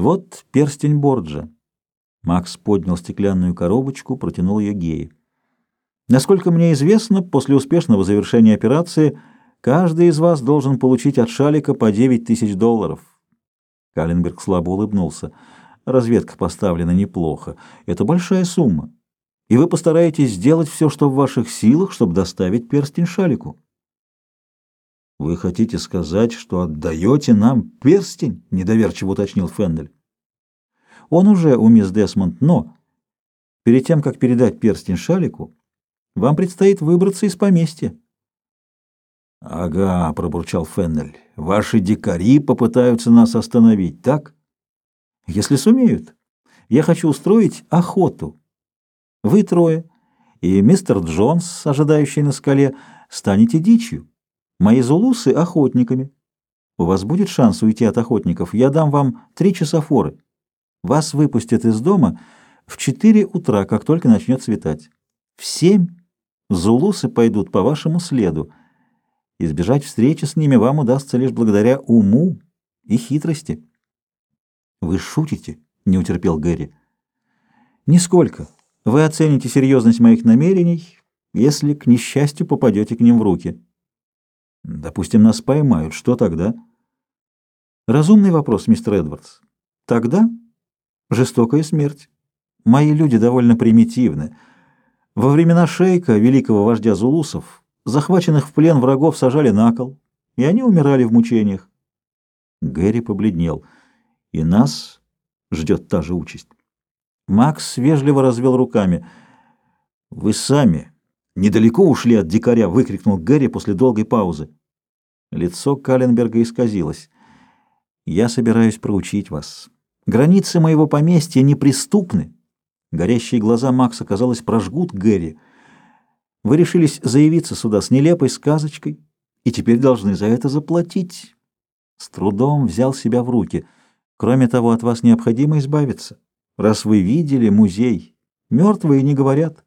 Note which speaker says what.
Speaker 1: Вот перстень Борджа. Макс поднял стеклянную коробочку, протянул ее Гее. Насколько мне известно, после успешного завершения операции каждый из вас должен получить от Шалика по 9 тысяч долларов. Каленберг слабо улыбнулся. Разведка поставлена неплохо. Это большая сумма. И вы постараетесь сделать все, что в ваших силах, чтобы доставить перстень Шалику. «Вы хотите сказать, что отдаете нам перстень?» — недоверчиво уточнил Феннель. «Он уже у мисс Десмонд, но перед тем, как передать перстень Шалику, вам предстоит выбраться из поместья». «Ага», — пробурчал Феннель, — «ваши дикари попытаются нас остановить, так?» «Если сумеют. Я хочу устроить охоту. Вы трое и мистер Джонс, ожидающий на скале, станете дичью. Мои зулусы — охотниками. У вас будет шанс уйти от охотников. Я дам вам три часа форы. Вас выпустят из дома в четыре утра, как только начнет светать. В семь зулусы пойдут по вашему следу. Избежать встречи с ними вам удастся лишь благодаря уму и хитрости. — Вы шутите? — не утерпел Гэри. — Нисколько. Вы оцените серьезность моих намерений, если, к несчастью, попадете к ним в руки. Допустим, нас поймают. Что тогда? Разумный вопрос, мистер Эдвардс. Тогда жестокая смерть. Мои люди довольно примитивны. Во времена шейка, великого вождя зулусов, захваченных в плен врагов сажали на кол, и они умирали в мучениях. Гэри побледнел. И нас ждет та же участь. Макс вежливо развел руками. «Вы сами «Недалеко ушли от дикаря!» — выкрикнул Гэри после долгой паузы. Лицо Каленберга исказилось. «Я собираюсь проучить вас. Границы моего поместья неприступны». Горящие глаза Макса, казалось, прожгут Гэри. «Вы решились заявиться сюда с нелепой сказочкой и теперь должны за это заплатить». С трудом взял себя в руки. «Кроме того, от вас необходимо избавиться, раз вы видели музей. Мертвые не говорят».